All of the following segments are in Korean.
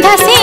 다 세.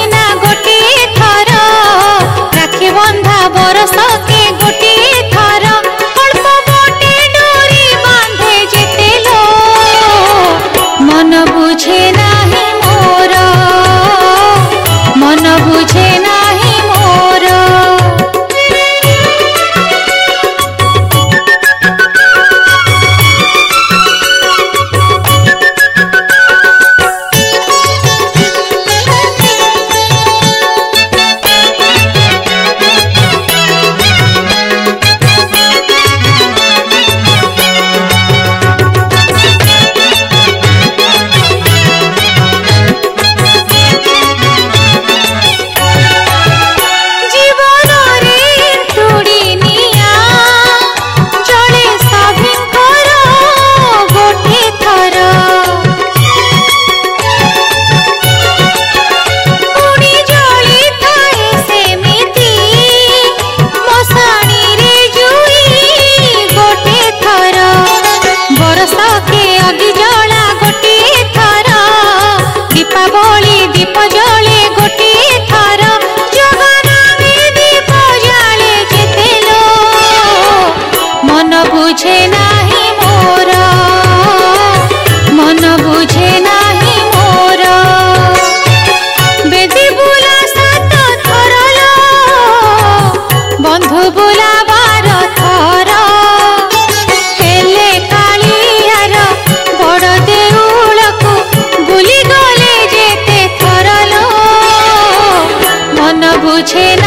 तुझे